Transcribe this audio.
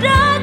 door.